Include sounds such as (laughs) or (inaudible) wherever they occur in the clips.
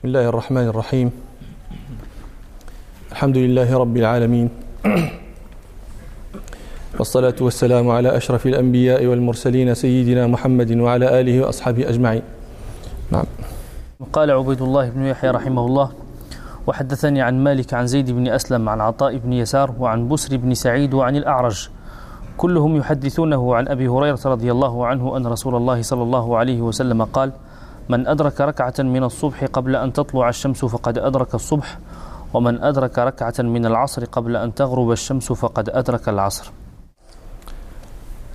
بسم الله الرحمن الرحيم. الحمد لله رب العالمين. والصلاة والسلام على أشرف الأنبياء والمرسلين سيدنا محمد وعلى آله وأصحابه أجمعين. نعم. قال عبيد الله بن يحيى رحمه الله وحدثني عن مالك عن زيد بن أسلم عن عطاء بن يسار وعن بسر بن سعيد وعن الأعرج. كلهم يحدثونه عن أبي هريرة رضي الله عنه أن رسول الله صلى الله عليه وسلم قال من أدرك ركعة من الصبح قبل أن تطلع الشمس فقد أدرك الصبح ومن أدرك ركعة من العصر قبل أن تغرب الشمس فقد أدرك العصر.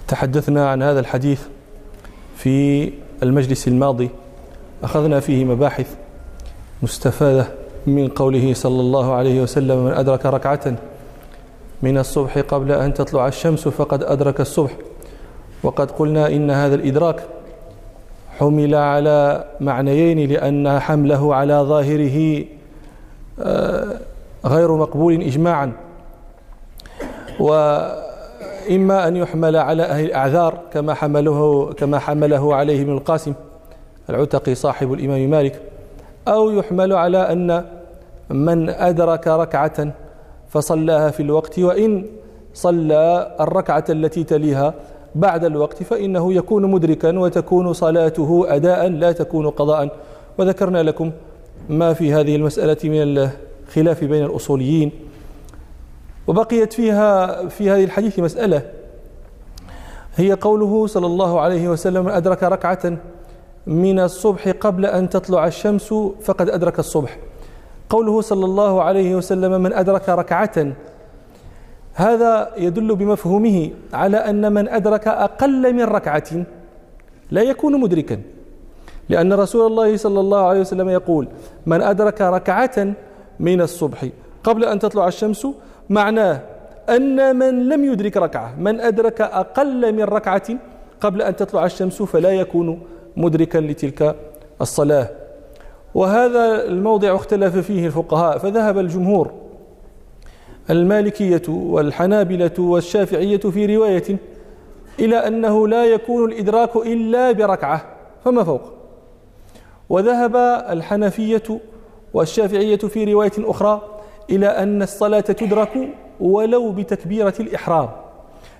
تحدثنا عن هذا الحديث في المجلس الماضي. أخذنا فيه مباحث مستفادة من قوله صلى الله عليه وسلم من أدرك ركعة من الصبح قبل أن تطلع الشمس فقد أدرك الصبح وقد قلنا إن هذا الإدراك حمل على معنيين لأن حمله على ظاهره آه، غير مقبول إجماعا. وإما أن يحمل على أهل الأعذار كما حمله كما حمله عليه ابن القاسم العتقي صاحب الإمام مالك أو يحمل على أن من أدرك ركعة فصلاها في الوقت وإن صلى الركعة التي تليها بعد الوقت فإنه يكون مدركا وتكون صلاته أداء لا تكون قضاء. وذكرنا لكم ما في هذه المسألة من الخلاف بين الأصوليين. وبقيت فيها في هذه الحديث مسألة هي قوله صلى الله عليه وسلم أدرك ركعة من الصبح قبل أن تطلع الشمس فقد أدرك الصبح. قوله صلى الله عليه وسلم من أدرك ركعة هذا يدل بمفهومه على أن من أدرك أقل من ركعة لا يكون مدركا. لأن رسول الله صلى الله عليه وسلم يقول من أدرك ركعة من الصبح قبل أن تطلع الشمس معناه أن من لم يدرك ركعة من أدرك أقل من ركعة قبل أن تطلع الشمس فلا يكون مدركا لتلك الصلاة. وهذا الموضع اختلف فيه الفقهاء فذهب الجمهور المالكية والحنابلة والشافعية في رواية إلى أنه لا يكون الإدراك إلا بركعة فما فوق؟ وذهب الحنفية والشافعية في رواية أخرى إلى أن الصلاة تدرك ولو بتكبيرة الإحرام.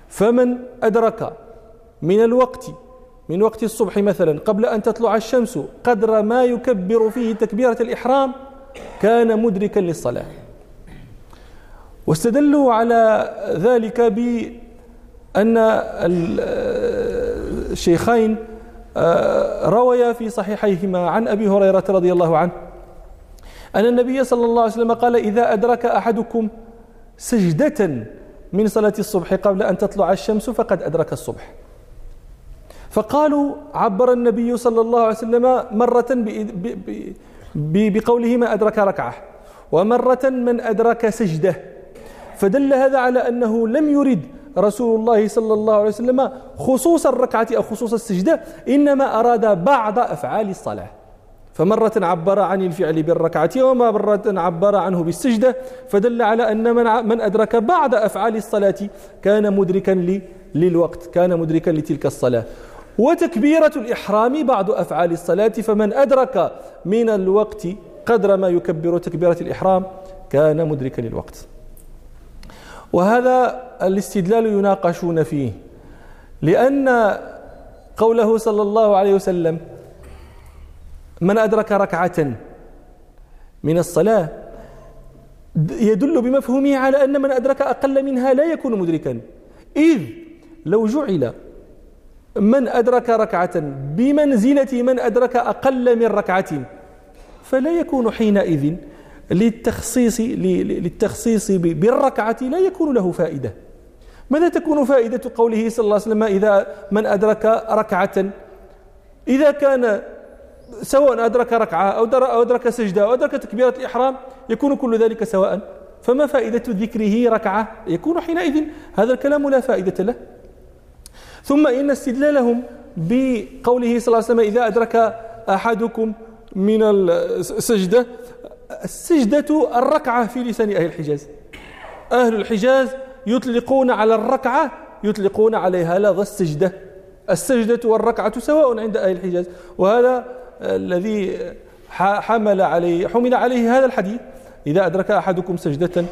فمن أدرك من الوقت من وقت الصبح مثلا قبل أن تطلع الشمس قدر ما يكبر فيه تكبيرة الإحرام كان مدركا للصلاة. واستدلوا على ذلك بأن الشيخين آه، رويا في صحيحيهما. عن أبي هريرة رضي الله عنه أن النبي صلى الله عليه وسلم قال إذا أدرك أحدكم سجدة من صلاة الصبح قبل أن تطلع الشمس فقد أدرك الصبح. فقالوا عبر النبي صلى الله عليه وسلم مرة بقوله ما أدرك ركعة ومرة من أدرك سجدة. فدل هذا على أنه لم يرد رسول الله صلى الله عليه وسلم خصوص الركعة أو خصوص السجدة إنما أراد بعض أفعال الصلاة. فمرة عبر عن الفعل بالركعة ومرة عبر عنه بالسجدة فدل على أن من من أدرك بعض أفعال الصلاة كان مدركا للوقت كان مدركا لتلك الصلاة. وتكبيرة الإحرام بعض أفعال الصلاة فمن أدرك من الوقت قدر ما يكبر تكبيرة الإحرام كان مدركا للوقت. وهذا الاستدلال يناقشون فيه لأن قوله صلى الله عليه وسلم من أدرك ركعة من الصلاة يدل بمفهومه على أن من أدرك أقل منها لا يكون مدركا. إذ لو جعل من أدرك ركعة بمنزلة من أدرك أقل من ركعة فلا يكون حينئذ للتخصيص للتخصيص بالركعة لا يكون له فائدة. ماذا تكون فائدة قوله صلى الله عليه وسلم إذا من أدرك ركعة؟ إذا كان سواء أدرك ركعة أو أدرك سجدة أو أدرك تكبيرة الإحرام يكون كل ذلك سواء. فما فائدة ذكره ركعة؟ يكون حينئذ هذا الكلام لا فائدة له. ثم إن استدلالهم بقوله صلى الله عليه وسلم إذا أدرك أحدكم من السجدة السجدة الركعة في لسان أهل الحجاز. أهل الحجاز يطلقون على الركعة يطلقون عليها لفظ السجدة. السجدة والركعة سواء عند أهل الحجاز. وهذا الذي حمل عليه حمل عليه هذا الحديث. إذا أدرك أحدكم سجدة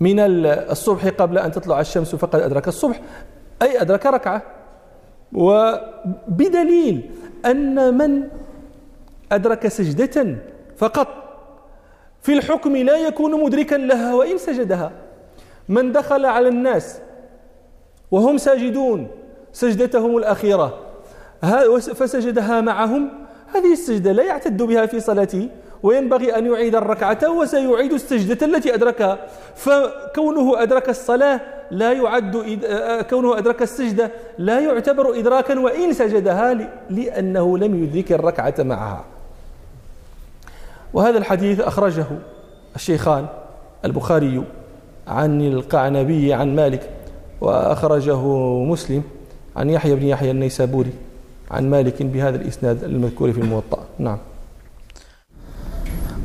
من الصبح قبل أن تطلع الشمس فقد أدرك الصبح أي أدرك ركعة. وبدليل أن من أدرك سجدة فقط في الحكم لا يكون مدركا لها وإن سجدها. من دخل على الناس وهم ساجدون سجدتهم الأخيرة. فسجدها معهم. هذه السجدة لا يعتد بها في صلاته وينبغي أن يعيد الركعة وسيعيد السجدة التي أدركها. فكونه أدرك الصلاة لا يعد كونه أدرك السجدة لا يعتبر إدراكا وإن سجدها لأنه لم يدرك الركعة معها. وهذا الحديث أخرجه الشيخان البخاري عن القعنبي عن مالك وأخرجه مسلم عن يحيى بن يحيى النيسابوري عن مالك بهذا الإسناد المذكور في الموطأ. نعم.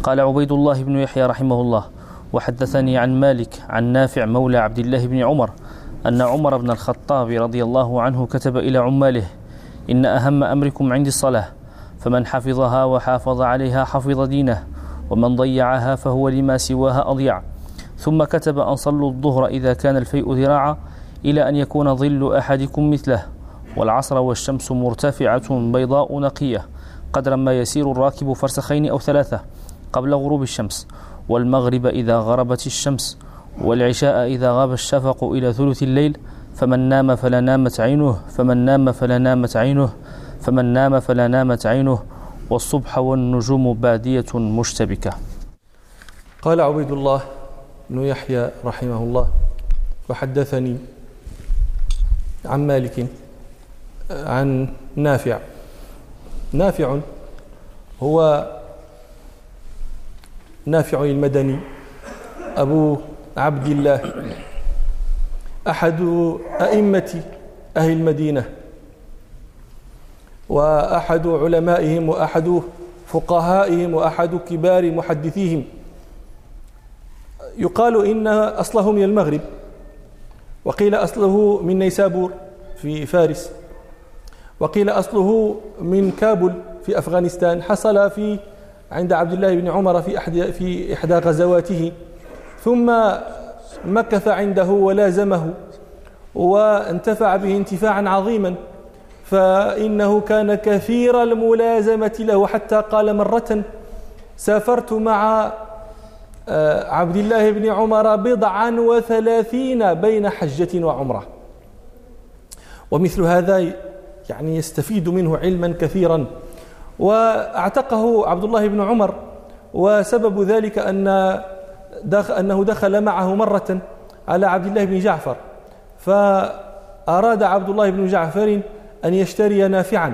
قال عبيد الله بن يحيى رحمه الله وحدثني عن مالك عن نافع مولى عبد الله بن عمر أن عمر بن الخطاب رضي الله عنه كتب إلى عماله إن أهم أمركم عندي الصلاة فمن حفظها وحافظ عليها حفظ دينه ومن ضيعها فهو لما سواها أضيع. ثم كتب أن صلوا الظهر إذا كان الفيء ذراعا إلى أن يكون ظل أحدكم مثله والعصر والشمس مرتفعة بيضاء نقية قدر ما يسير الراكب فرسخين أو ثلاثة قبل غروب الشمس والمغرب إذا غربت الشمس والعشاء إذا غاب الشفق إلى ثلث الليل فمن نام فلا نامت عينه فمن نام فلا نامت عينه فمن نام فلا نامت عينه والصبح والنجوم بادية مشتبكة. قال عبيد الله بن يحيى رحمه الله وحدثني عن مالك عن نافع. نافع هو نافع المدني أبو عبد الله أحد أئمة أهل المدينة. وأحد علمائهم وأحد فقهائهم وأحد كبار محدثيهم. يقال إن أصله من المغرب وقيل أصله من نيسابور في فارس وقيل أصله من كابل في أفغانستان حصل في عند عبد الله بن عمر في أحد في إحدى غزواته ثم مكث عنده ولازمه وانتفع به انتفاعا عظيما. فإنه كان كثير الملازمة له حتى قال مرة سافرت مع آه، عبد الله بن عمر بضعا وثلاثين بين حجة وعمرة. ومثل هذا يعني يستفيد منه علما كثيرا. وأعتقه عبد الله بن عمر وسبب ذلك أن دخل أنه دخل معه مرة على عبد الله بن جعفر. فأراد عبد الله بن جعفر أن يشتري نافعا.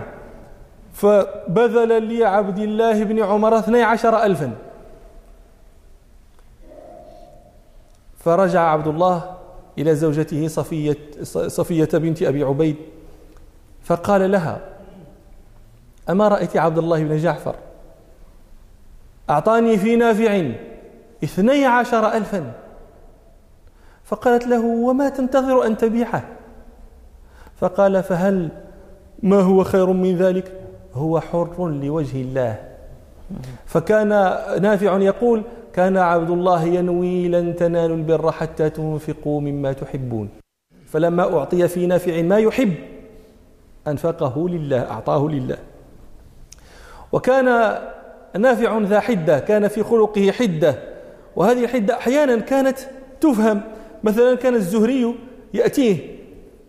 فبذل لعبد الله بن عمر اثني عشر ألفا. فرجع عبد الله إلى زوجته صفية, صفية بنت أبي عبيد فقال لها أما رأيت عبد الله بن جعفر؟ أعطاني في نافع اثني عشر ألفا. فقالت له وما تنتظر أن تبيعه فقال فهل ما هو خير من ذلك؟ هو حر لوجه الله. فكان نافع يقول كان عبد الله ينوي لن تنالوا البر حتى تنفقوا مما تحبون. فلما أعطي في نافع ما يحب أنفقه لله أعطاه لله. وكان نافع ذا حدة كان في خلقه حدة. وهذه الحدة أحيانا كانت تفهم. مثلا كان الزهري يأتيه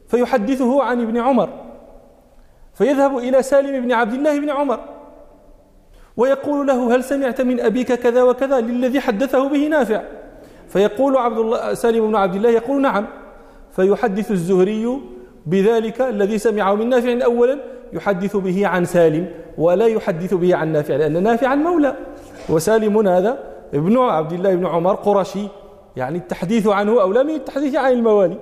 فيحدثه عن ابن عمر. فيذهب إلى سالم بن عبد الله بن عمر ويقول له هل سمعت من أبيك كذا وكذا للذي حدثه به نافع؟ فيقول عبد الله سالم بن عبد الله يقول نعم. فيحدث الزهري بذلك الذي سمعه من نافع أولا يحدث به عن سالم ولا يحدث به عن نافع لأن نافعا مولى. وسالم هذا ابن عبد الله بن عمر قرشي يعني التحديث عنه أولى من التحديث عن الموالي.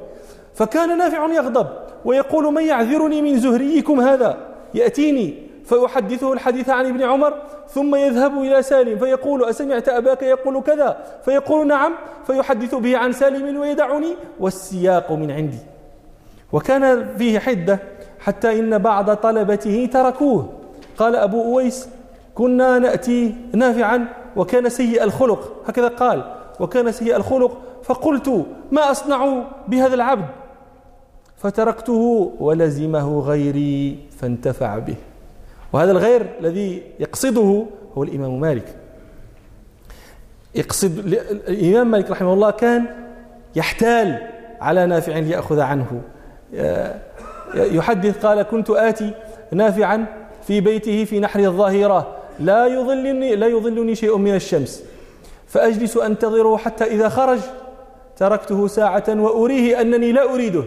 فكان نافع يغضب. ويقول من يعذرني من زهريكم هذا؟ يأتيني فيحدثه الحديث عن ابن عمر ثم يذهب إلى سالم فيقول أسمعت أباك يقول كذا؟ فيقول نعم فيحدث به عن سالم ويدعني والسياق من عندي وكان فيه حدة حتى إن بعض طلبته تركوه. قال أبو أويس كنا نأتي نافعا وكان سيء الخلق. هكذا قال وكان سيء الخلق فقلت ما أصنع بهذا العبد؟ فتركته ولزمه غيري فانتفع به. وهذا الغير الذي يقصده هو الإمام مالك. يقصد الإمام مالك رحمه الله كان يحتال على نافع ليأخذ عنه. يحدث قال كنت آتي نافعا في بيته في نحر الظاهرة. لا يظلني لا يظلني شيء من الشمس. فأجلس أنتظره حتى إذا خرج. تركته ساعة وأريه أنني لا أريده.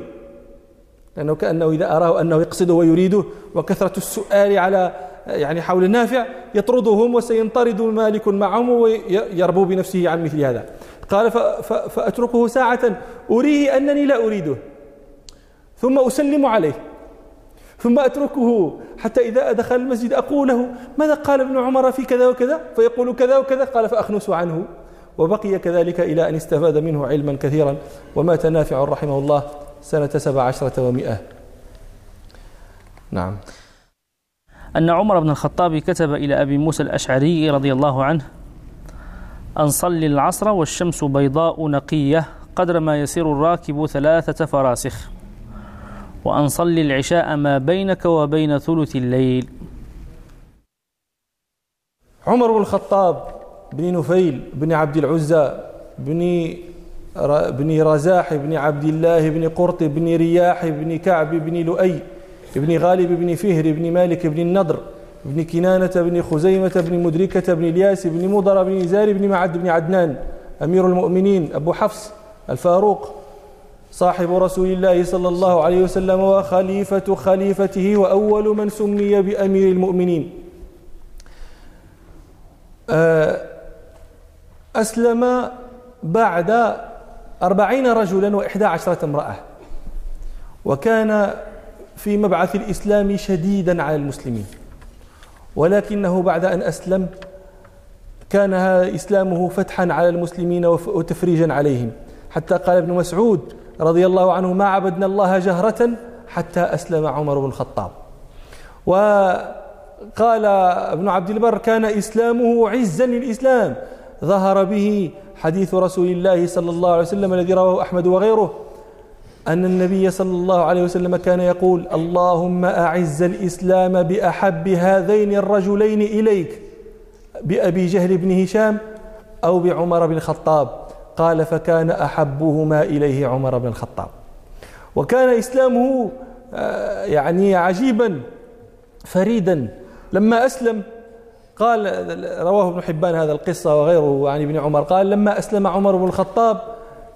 لأنه كأنه إذا أراه أنه يقصده ويريده وكثرة السؤال على يعني حول النافع يطردهم وسينطرد مالك معهم ويربو بنفسه عن مثل هذا. قال فأتركه ساعة أريه أنني لا أريده. ثم أسلم عليه. ثم أتركه حتى إذا دخل المسجد أقول له ماذا قال ابن عمر في كذا وكذا؟ فيقول كذا وكذا قال فأخنس عنه. وبقي كذلك إلى أن استفاد منه علما كثيرا. ومات نافع رحمه الله. سنة سبع عشرة ومئة. نعم. أن عمر بن الخطاب كتب إلى أبي موسى الأشعري رضي الله عنه أن صلي العصر والشمس بيضاء نقية قدر ما يسير الراكب ثلاثة فراسخ وأن صلي العشاء ما بينك وبين ثلث الليل. عمر بن الخطاب بن نفيل بن عبد العزى بن بن رزاح بن عبد الله بن قرط بن رياح بن كعب بن لؤي بن غالب بن فهر بن مالك بن النضر بن كنانة بن خزيمة بن مدركة بن الياس بن مضر بن نزار بن معد بن عدنان أمير المؤمنين أبو حفص الفاروق صاحب رسول الله صلى الله عليه وسلم وخليفة خليفته وأول من سمي بأمير المؤمنين. آه، أسلم بعد أربعين رجلا وإحدى عشرة امرأة. وكان في مبعث الإسلام شديدا على المسلمين. ولكنه بعد أن أسلم كان إسلامه فتحا على المسلمين وتفريجا عليهم. حتى قال ابن مسعود رضي الله عنه ما عبدنا الله جهرة حتى أسلم عمر بن الخطاب. وقال ابن عبد البر كان إسلامه عزا للإسلام. ظهر به حديث رسول الله صلى الله عليه وسلم الذي رواه أحمد وغيره أن النبي صلى الله عليه وسلم كان يقول اللهم أعز الإسلام بأحب هذين الرجلين إليك بأبي جهل بن هشام أو بعمر بن الخطاب. قال فكان أحبهما إليه عمر بن الخطاب. وكان إسلامه آه، يعني عجيبا فريدا. لما أسلم قال رواه ابن حبان هذا القصة وغيره عن ابن عمر قال لما أسلم عمر بن الخطاب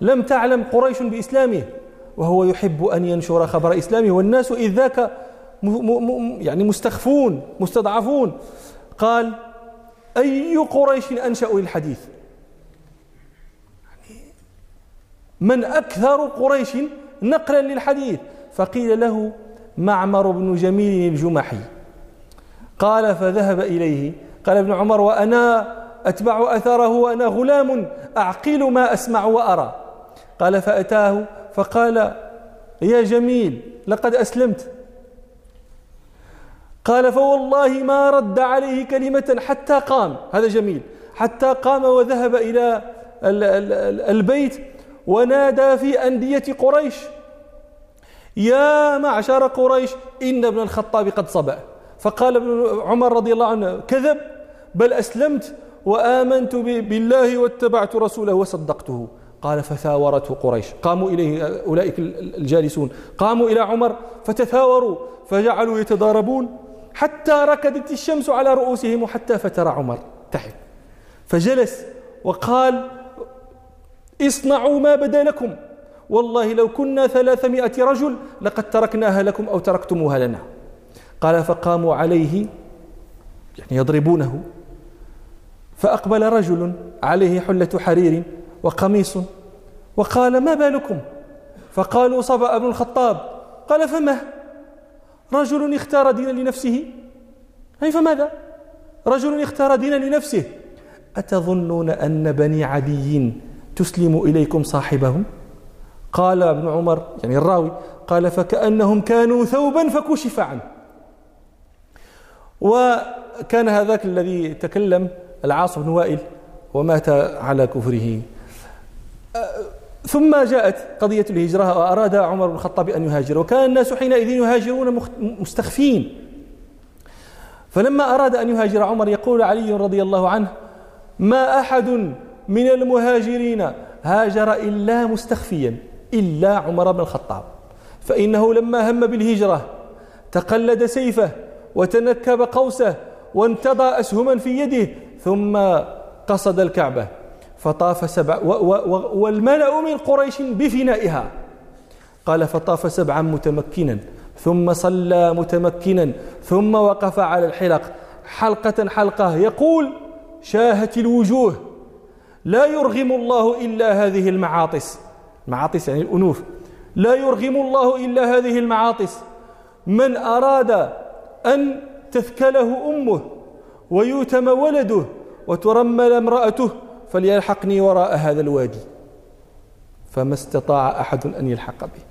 لم تعلم قريش بإسلامه وهو يحب أن ينشر خبر إسلامه والناس إذ ذاك يعني مستخفون مستضعفون. قال أي قريش أنشأوا للحديث؟ من أكثر قريش نقلا للحديث؟ فقيل له معمر بن جميل الجمحي. قال فذهب إليه قال ابن عمر وأنا أتبع أثره وأنا غلام أعقل ما أسمع وأرى. قال فأتاه فقال يا جميل لقد أسلمت. قال فوالله ما رد عليه كلمة حتى قام. هذا جميل. حتى قام وذهب إلى البيت ونادى في أندية قريش. يا معشر قريش إن ابن الخطاب قد صبأ. فقال ابن عمر رضي الله عنه كذب بل أسلمت وآمنت بالله واتبعت رسوله وصدقته. قال فثاورته قريش. قاموا إليه أولئك الجالسون. قاموا إلى عمر فتثاوروا فجعلوا يتضاربون حتى ركدت الشمس على رؤوسهم حتى فتر عمر. تحت. فجلس وقال اصنعوا ما بدا لكم والله لو كنا ثلاثمائة رجل لقد تركناها لكم أو تركتموها لنا. قال فقاموا عليه يعني يضربونه. فأقبل رجل عليه حلة حرير وقميص وقال ما بالكم؟ فقالوا صبأ ابن الخطاب. قال فما؟ رجل اختار دينا لنفسه. أي فماذا؟ رجل اختار دينا لنفسه. أتظنون أن بني عدي تسلم إليكم صاحبهم؟ قال ابن عمر يعني الراوي قال فكأنهم كانوا ثوبا فكشف عنه. و كان هذاك الذي تكلم العاص بن وائل ومات على كفره. ثم جاءت قضية الهجرة وأراد عمر بن الخطاب أن يهاجر وكان الناس حينئذ يهاجرون مستخفين. فلما أراد أن يهاجر عمر يقول علي رضي الله عنه ما أحد من المهاجرين هاجر إلا مستخفيا إلا عمر بن الخطاب فإنه لما هم بالهجرة تقلد سيفه وتنكب قوسه وانتضى أسهما في يده ثم قصد الكعبة. فطاف سبع والملأ من قريش بفنائها. قال فطاف سبعا متمكنا ثم صلى متمكنا ثم وقف على الحلق. حلقة حلقة يقول شاهت الوجوه. لا يرغم الله إلا هذه المعاطس. معاطس يعني الأنوف لا يرغم الله إلا هذه المعاطس. من أراد أن تثكله أمه ويوتم ولده وترمل امرأته فليلحقني وراء هذا الوادي. فما استطاع أحد أن يلحق به.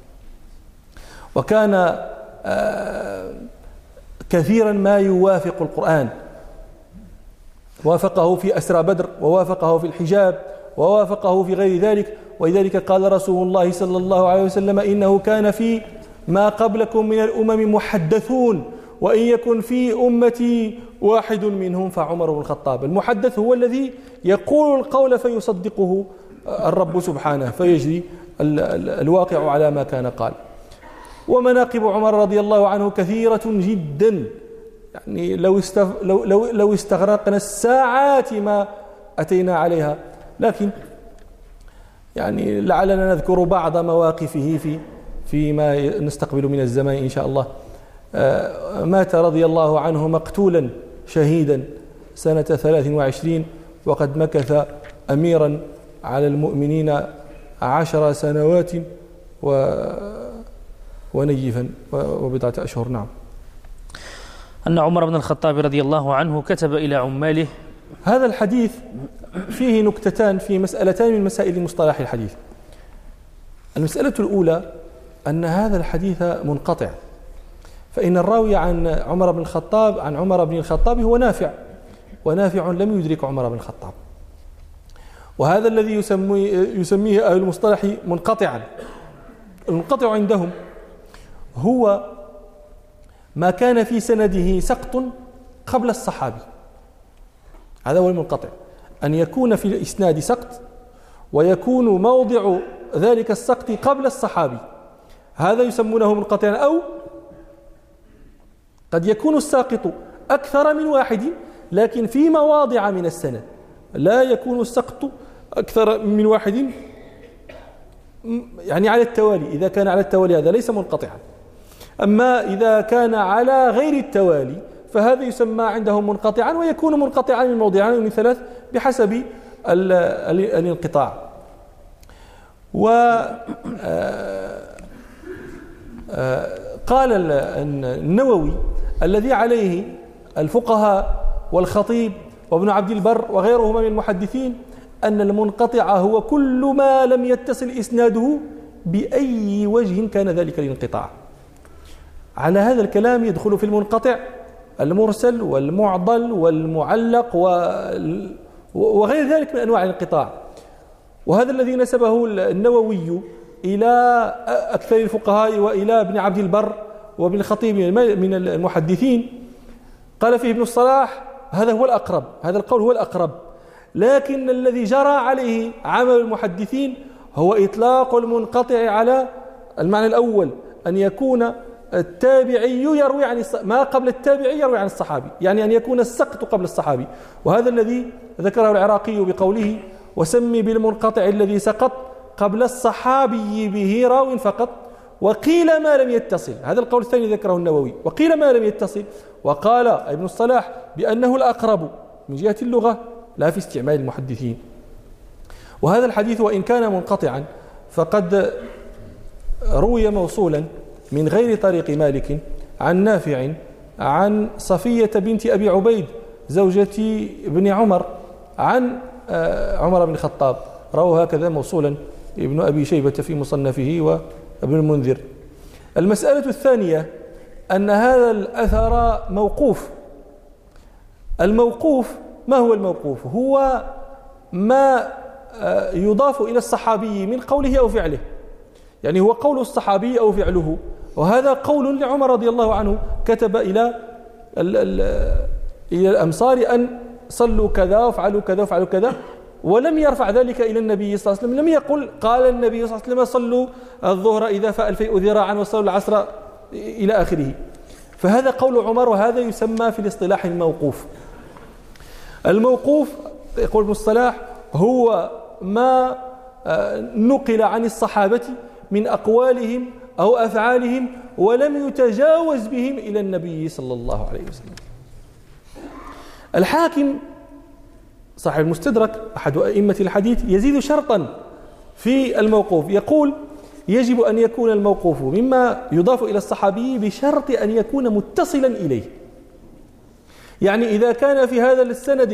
وكان آه، كثيرا ما يوافق القرآن. وافقه في أسرى بدر ووافقه في الحجاب ووافقه في غير ذلك. ولذلك قال رسول الله صلى الله عليه وسلم إنه كان في ما قبلكم من الأمم محدثون. وإن يكن في أمتي واحد منهم فعمر بن الخطاب. المحدث هو الذي يقول القول فيصدقه الرب سبحانه فيجري الواقع على ما كان قال. ومناقب عمر رضي الله عنه كثيرة جدا. يعني لو, لو, لو, لو استغرقنا الساعات ما أتينا عليها. لكن يعني لعلنا نذكر بعض مواقفه في فيما نستقبل من الزمان إن شاء الله. مات رضي الله عنه مقتولا شهيدا سنة 23 وقد مكث أميرا على المؤمنين عشر سنوات و ونيفا وبضعة أشهر نعم. أن عمر بن الخطاب رضي الله عنه كتب إلى عماله. هذا الحديث فيه نكتتان في مسألتان من مسائل مصطلح الحديث. المسألة الأولى أن هذا الحديث منقطع. فإن الراوي عن عمر بن الخطاب عن عمر بن الخطاب هو نافع ونافع لم يدرك عمر بن الخطاب. وهذا الذي يسمي يسميه أهل المصطلح منقطعا. المنقطع عندهم هو ما كان في سنده سقط قبل الصحابي. هذا هو المنقطع. أن يكون في الإسناد سقط ويكون موضع ذلك السقط قبل الصحابي. هذا يسمونه منقطعا أو قد يكون الساقط أكثر من واحد لكن في مواضع من السند. لا يكون السقط أكثر من واحد. يعني على التوالي إذا كان على التوالي هذا ليس منقطعا. أما إذا كان على غير التوالي فهذا يسمى عندهم منقطعا ويكون منقطعا من موضعين من ثلاث بحسب الانقطاع. و آه، آه، قال النووي الذي عليه الفقهاء والخطيب وابن عبد البر وغيرهما من المحدثين أن المنقطع هو كل ما لم يتصل إسناده بأي وجه كان ذلك الانقطاع. على هذا الكلام يدخل في المنقطع المرسل والمعضل والمعلق وغير ذلك من أنواع الانقطاع. وهذا الذي نسبه النووي إلى أكثر الفقهاء وإلى ابن عبد البر وابن الخطيب من المحدثين. قال فيه ابن الصلاح هذا هو الأقرب هذا القول هو الأقرب. لكن الذي جرى عليه عمل المحدثين هو إطلاق المنقطع على المعنى الأول أن يكون التابعي يروي عن ما قبل التابعي يروي عن الصحابي يعني أن يكون السقط قبل الصحابي. وهذا الذي ذكره العراقي بقوله وسمي بالمنقطع الذي سقط قبل الصحابي به راو فقط. وقيل ما لم يتصل. هذا القول الثاني ذكره النووي. وقيل ما لم يتصل. وقال ابن الصلاح بأنه الأقرب من جهة اللغة لا في استعمال المحدثين. وهذا الحديث وإن كان منقطعا فقد روي موصولا من غير طريق مالك عن نافع عن صفية بنت أبي عبيد زوجة ابن عمر عن آه، عمر بن الخطاب. روى هكذا موصولا ابن أبي شيبة في مصنفه وابن المنذر. المسألة الثانية أن هذا الأثر موقوف. الموقوف ما هو الموقوف؟ هو ما آه، يضاف إلى الصحابي من قوله أو فعله. يعني هو قول الصحابي أو فعله. وهذا قول لعمر رضي الله عنه كتب إلى إلى الأمصار أن صلوا كذا وافعلوا كذا وافعلوا كذا. ولم يرفع ذلك إلى النبي صلى الله عليه وسلم. لم يقل قال النبي صلى الله عليه وسلم صلوا الظهر إذا الفيء ذراعا وصلوا العصر إلى آخره. فهذا قول عمر وهذا يسمى في الاصطلاح الموقوف. الموقوف يقول المصطلح هو ما آه، نقل عن الصحابة من أقوالهم أو أفعالهم ولم يتجاوز بهم إلى النبي صلى الله عليه وسلم. الحاكم صاحب المستدرك أحد أئمة الحديث يزيد شرطا في الموقوف. يقول يجب أن يكون الموقوف مما يضاف إلى الصحابي بشرط أن يكون متصلا إليه. يعني إذا كان في هذا السند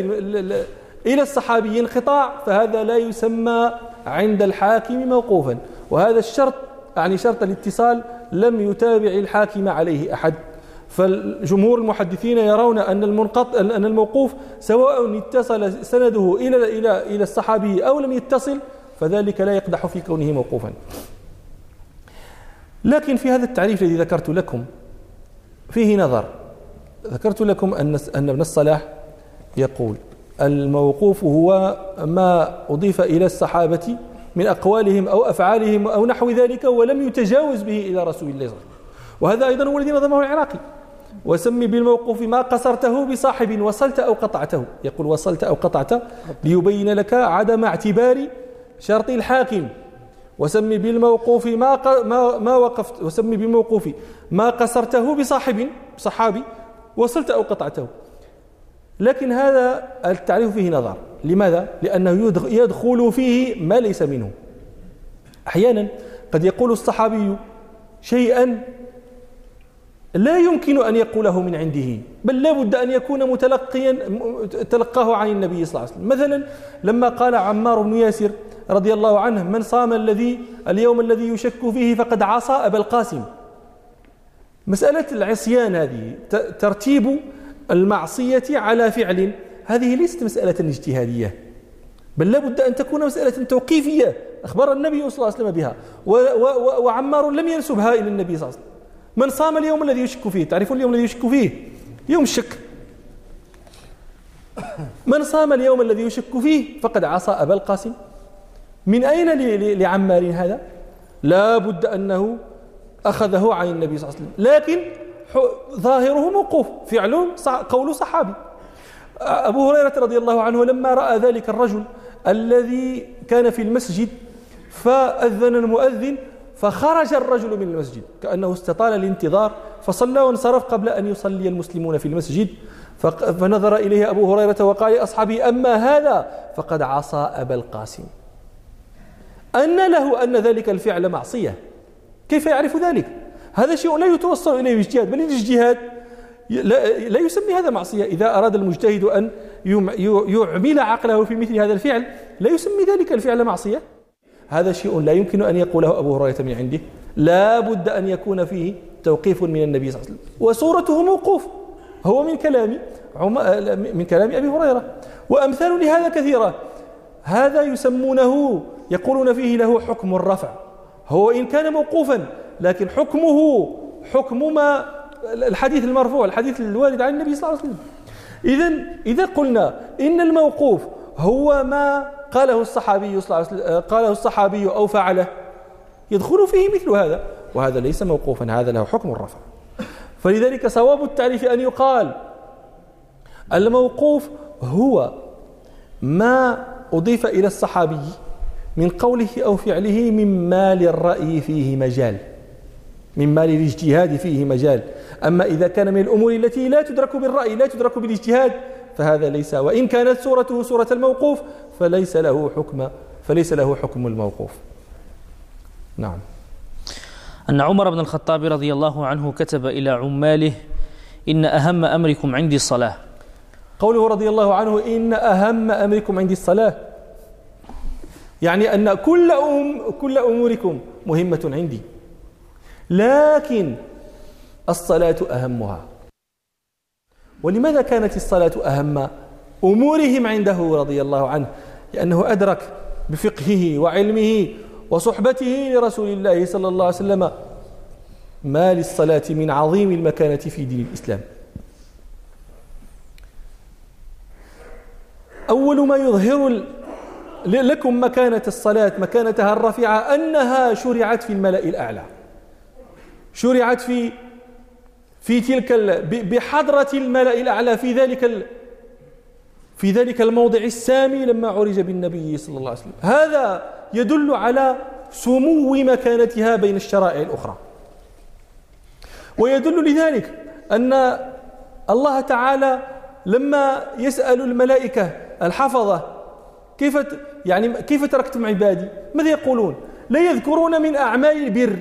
إلى الصحابي انقطاع فهذا لا يسمى عند الحاكم موقوفا. وهذا الشرط يعني شرط الاتصال لم يتابع الحاكم عليه أحد. فالجمهور المحدثين يرون أن المنقط أن الموقوف سواء اتصل سنده إلى إلى إلى الصحابي أو لم يتصل فذلك لا يقدح في كونه موقوفا. لكن في هذا التعريف الذي ذكرت لكم فيه نظر. ذكرت لكم أن أن ابن الصلاح يقول الموقوف هو ما أضيف إلى الصحابة من أقوالهم أو أفعالهم أو نحو ذلك ولم يتجاوز به إلى رسول الله صلى الله عليه وسلم. وهذا أيضا هو الذي نظمه العراقي. وسمي بالموقوف ما قصرته بصاحب وصلت أو قطعته. يقول وصلت أو قطعت ليبين لك عدم اعتبار شرط الحاكم. وسمي بالموقوف ما ما ما وقفت وسمي بالموقوف ما قصرته بصاحب صحابي وصلت أو قطعته. لكن هذا التعريف فيه نظر. لماذا؟ لأنه يدخل فيه ما ليس منه. أحيانا قد يقول الصحابي شيئا لا يمكن أن يقوله من عنده بل لا بد أن يكون متلقيا تلقاه عن النبي صلى الله عليه وسلم. مثلا لما قال عمار بن ياسر رضي الله عنه من صام الذي اليوم الذي يشك فيه فقد عصى أبا القاسم. مسألة العصيان هذه ترتيب المعصية على فعل هذه ليست مسألة اجتهادية بل لابد أن تكون مسألة توقيفية أخبر النبي صلى الله عليه وسلم بها. وعمار لم ينسبها إلى النبي صلى الله عليه وسلم. من صام اليوم الذي يشك فيه؟ تعرفون اليوم الذي يشك فيه؟ يوم الشك. من صام اليوم الذي يشك فيه فقد عصى أبا القاسم. من أين لعمار هذا؟ لا بد أنه أخذه عن النبي صلى الله عليه وسلم. لكن ظاهره موقوف. فعله قول صحابي. أبو هريرة رضي الله عنه لما رأى ذلك الرجل الذي كان في المسجد فأذن المؤذن فخرج الرجل من المسجد. كأنه استطال الانتظار فصلى وانصرف قبل أن يصلي المسلمون في المسجد. فنظر إليه أبو هريرة وقال لأصحابه أما هذا فقد عصى أبا القاسم. أن له أن ذلك الفعل معصية. كيف يعرف ذلك؟ هذا شيء لا يتوصل إليه باجتهاد بل الاجتهاد لا يسمي هذا معصية. إذا أراد المجتهد أن يعمل عقله في مثل هذا الفعل لا يسمي ذلك الفعل معصية. هذا شيء لا يمكن أن يقوله أبو هريرة من عنده. لا بد أن يكون فيه توقيف من النبي صلى الله عليه وسلم. وصورته موقوف. هو من كلام من كلام أبي هريرة. وأمثال لهذا كثيرة. هذا يسمونه يقولون فيه له حكم الرفع. هو إن كان موقوفا لكن حكمه حكم ما الحديث المرفوع الحديث الوارد عن النبي صلى الله عليه وسلم. إذا إذا قلنا إن الموقوف هو ما قاله الصحابي وسلم قاله الصحابي أو فعله. يدخل فيه مثل هذا وهذا ليس موقوفا هذا له حكم الرفع. فلذلك صواب التعريف أن يقال الموقوف هو ما أضيف إلى الصحابي من قوله أو فعله مما للرأي فيه مجال مما للاجتهاد فيه مجال. أما إذا كان من الأمور التي لا تدرك بالرأي لا تدرك بالاجتهاد فهذا ليس وإن كانت سورته سورة الموقوف فليس له حكم فليس له حكم الموقوف. نعم. أن عمر بن الخطاب رضي الله عنه كتب إلى عماله إن أهم أمركم عندي الصلاة. قوله رضي الله عنه إن أهم أمركم عندي الصلاة. يعني أن كل أم كل أموركم مهمة عندي. لكن الصلاة أهمها. ولماذا كانت الصلاة أهم أمورهم عنده رضي الله عنه؟ لأنه أدرك بفقهه وعلمه وصحبته لرسول الله صلى الله عليه وسلم ما للصلاة من عظيم المكانة في دين الإسلام. أول ما يظهر لكم مكانة الصلاة مكانتها الرفيعة أنها شرعت في الملأ الأعلى. شرعت في في تلك بحضرة الملأ الأعلى في ذلك في ذلك الموضع السامي لما عرج بالنبي صلى الله عليه وسلم. هذا يدل على سمو مكانتها بين الشرائع الأخرى. ويدل لذلك أن الله تعالى لما يسأل الملائكة الحفظة كيف يعني كيف تركتم عبادي؟ ماذا يقولون؟ لا يذكرون من أعمال البر.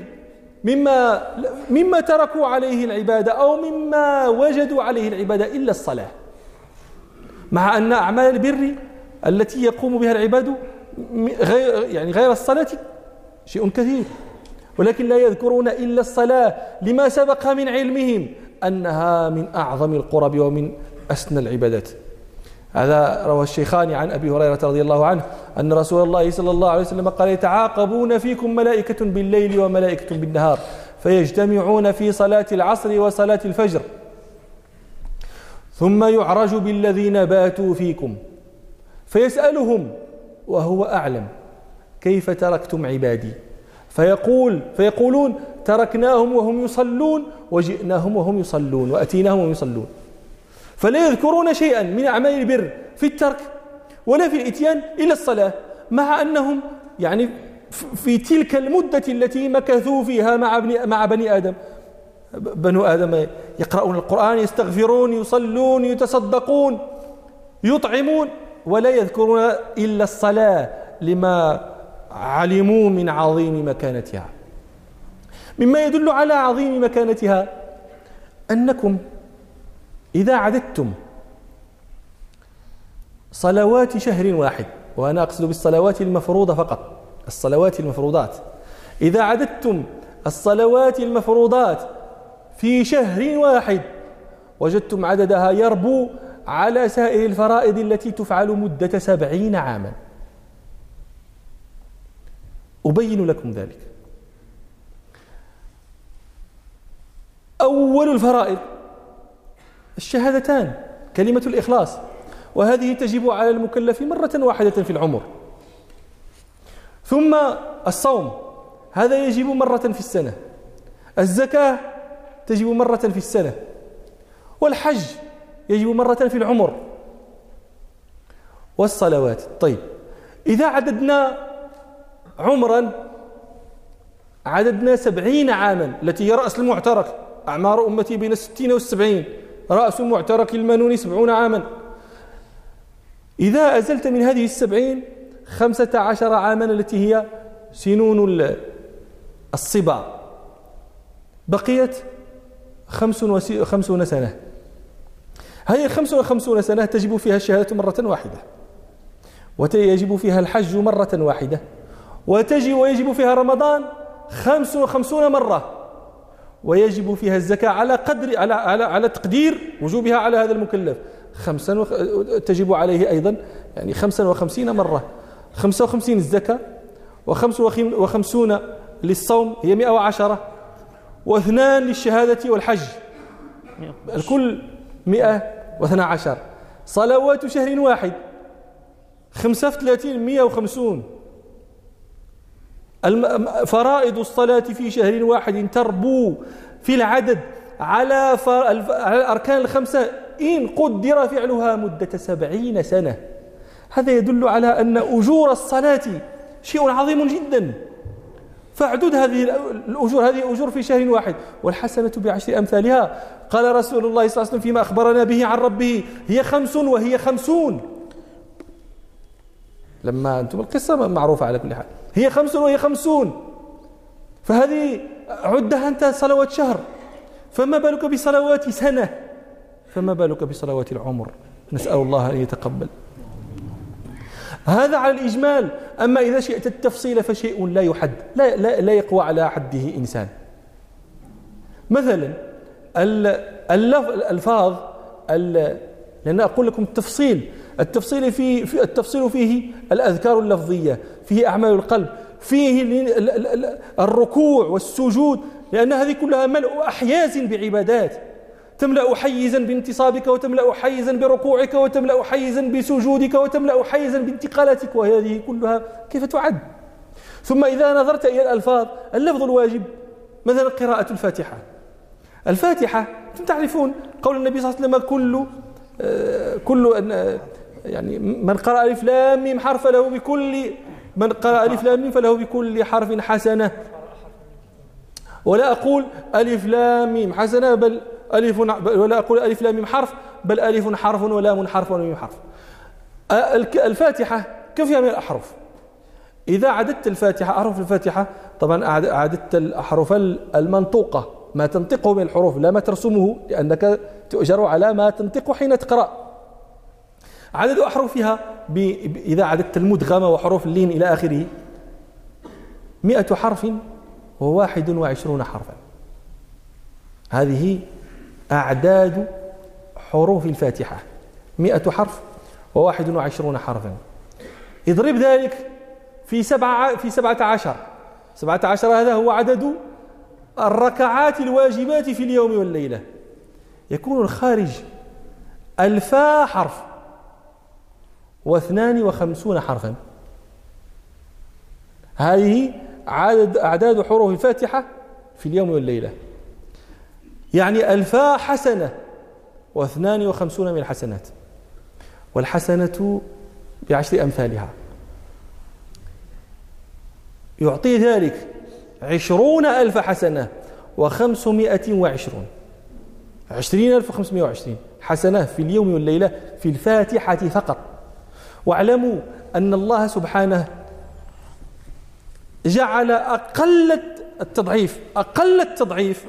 مما مما تركوا عليه العبادة أو مما وجدوا عليه العبادة إلا الصلاة. مع أن أعمال البر التي يقوم بها العباد غير يعني غير الصلاة شيء كثير. ولكن لا يذكرون إلا الصلاة لما سبق من علمهم أنها من أعظم القرب ومن أسنى العبادات. هذا روى الشيخان عن أبي هريرة رضي الله عنه أن رسول الله صلى الله عليه وسلم قال يتعاقبون فيكم ملائكة بالليل وملائكة بالنهار فيجتمعون في صلاة العصر وصلاة الفجر ثم يعرج بالذين باتوا فيكم فيسألهم وهو أعلم كيف تركتم عبادي؟ فيقول فيقولون تركناهم وهم يصلون وجئناهم وهم يصلون وأتيناهم وهم يصلون. فلا يذكرون شيئا من أعمال البر في الترك ولا في الإتيان إلا الصلاة مع أنهم يعني في تلك المدة التي مكثوا فيها مع بني, مع بني آدم. بنو آدم يقرؤون القرآن يستغفرون يصلون يتصدقون يطعمون ولا يذكرون إلا الصلاة لما علموا من عظيم مكانتها. مما يدل على عظيم مكانتها أنكم إذا عددتم صلوات شهر واحد وأنا أقصد بالصلوات المفروضة فقط الصلوات المفروضات. إذا عددتم الصلوات المفروضات في شهر واحد وجدتم عددها يربو على سائر الفرائض التي تفعل مدة سبعين عاما. أبين لكم ذلك. أول الفرائض الشهادتان كلمة الإخلاص. وهذه تجب على المكلف مرة واحدة في العمر. ثم الصوم هذا يجب مرة في السنة. الزكاة تجب مرة في السنة. والحج يجب مرة في العمر. والصلوات. طيب إذا عددنا عمرا عددنا سبعين عاما التي هي رأس المعترك أعمار أمتي بين الستين والسبعين. رأس معترك المنون سبعون عاما. إذا أزلت من هذه السبعين خمسة عشر عاما التي هي سنون الصبا. بقيت خمس خمسون سنة. هذه الخمس وخمسون سنة تجب فيها الشهادة مرة واحدة. ويجب فيها الحج مرة واحدة. وتجب ويجب فيها رمضان خمس وخمسون مرة. ويجب فيها الزكاة على قدر على على على تقدير وجوبها على هذا المكلف. خمسا وخ... تجب عليه أيضا يعني خمسا وخمسين مرة. خمسة وخمسين الزكاة وخمس وخمسون للصوم هي مئة وعشرة. واثنان للشهادة والحج. الكل مئة واثنى عشر. صلوات شهر واحد خمسة في ثلاثين مئة وخمسون. فرائض الصلاة في شهر واحد تربو في العدد على الأركان الخمسة. إن قدر فعلها مدة سبعين سنة. هذا يدل على أن أجور الصلاة شيء عظيم جدا. فاعدد هذه الأجور هذه أجور في شهر واحد. والحسنة بعشر أمثالها. قال رسول الله صلى الله عليه وسلم فيما أخبرنا به عن ربه هي خمس وهي خمسون. لما أنتم القصة معروفة على كل حال. هي خمس وهي خمسون. فهذه عدها أنت صلوات شهر. فما بالك بصلوات سنة؟ فما بالك بصلوات العمر؟ نسأل الله أن يتقبل. هذا على الإجمال. أما إذا شئت التفصيل فشيء لا يحد لا, لا, لا يقوى على حده إنسان. مثلا الألفاظ لأن أقول لكم التفصيل. التفصيل فيه في التفصيل فيه الأذكار اللفظية فيه أعمال القلب فيه الركوع والسجود لأن هذه كلها ملء أحياز بعبادات. تملأ حيزا بانتصابك وتملأ حيزا بركوعك وتملأ حيزا بسجودك وتملأ حيزا بانتقالاتك وهذه كلها كيف تعد؟ ثم إذا نظرت إلى الألفاظ اللفظ الواجب مثلا قراءة الفاتحة. الفاتحة أنتم تعرفون قول النبي صلى الله عليه وسلم كل آه، كل آه، يعني من قرأ ألف لام ميم حرف له بكل من قرأ ألف لام ميم فله بكل حرف حسنة. ولا أقول ألف لام ميم حسنة بل ألف ولا أقول ألف لام ميم حرف بل ألف حرف ولام حرف وميم حرف. الفاتحة كم فيها من الأحرف. إذا عددت الفاتحة أحرف الفاتحة طبعا عددت الأحرف المنطوقة. ما تنطقه من الحروف لا ما ترسمه لأنك تؤجر على ما تنطق حين تقرأ. عدد أحرفها إذا عددت المدغمة وحروف اللين إلى آخره. مئة حرف وواحد وعشرون حرفا. هذه أعداد حروف الفاتحة. مئة حرف وواحد وعشرون حرفا. اضرب ذلك في سبعة, في سبعة عشر. سبعة عشر هذا هو عدد الركعات الواجبات في اليوم والليلة. يكون الخارج ألفا حرف. واثنان وخمسون حرفا. هذه عدد أعداد حروف الفاتحة في اليوم والليلة. يعني ألفا حسنة واثنان وخمسون من الحسنات. والحسنة بعشر أمثالها. يعطي ذلك عشرون ألف حسنة وخمسمائة وعشرون. عشرين ألف وخمسمائة وعشرين حسنة في اليوم والليلة في الفاتحة فقط. واعلموا أن الله سبحانه جعل أقل التضعيف أقل التضعيف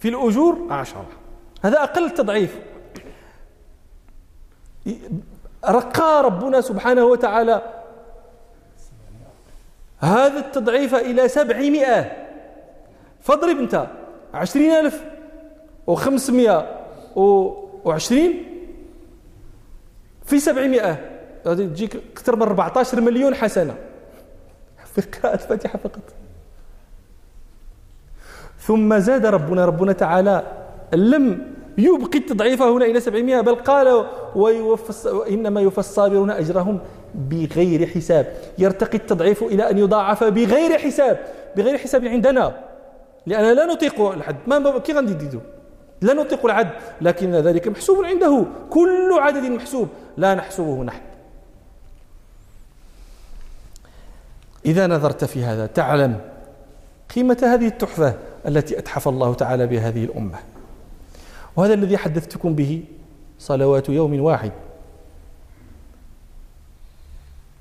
في الأجور عشرة هذا أقل التضعيف. رقى ربنا سبحانه وتعالى هذا التضعيف إلى سبعمائة. فاضرب أنت عشرين ألف وخمسمائة وعشرين في سبعمائة. تجيك أكثر من 14 مليون حسنة. في قراءة (laughs) الفاتحة فقط. ثم زاد ربنا ربنا تعالى لم يبقي التضعيف هنا إلى 700 بل قال وإنما يوفى الصابرون أجرهم بغير حساب. يرتقي التضعيف إلى أن يضاعف بغير حساب. بغير حساب عندنا. لأننا لا نطيق الحد ما كي غنديدو لا نطيق العد. لكن ذلك محسوب عنده. كل عدد محسوب. لا نحسبه نحن. إذا نظرت في هذا تعلم قيمة هذه التحفة التي أتحف الله تعالى بهذه الأمة. وهذا الذي حدثتكم به صلوات يوم واحد.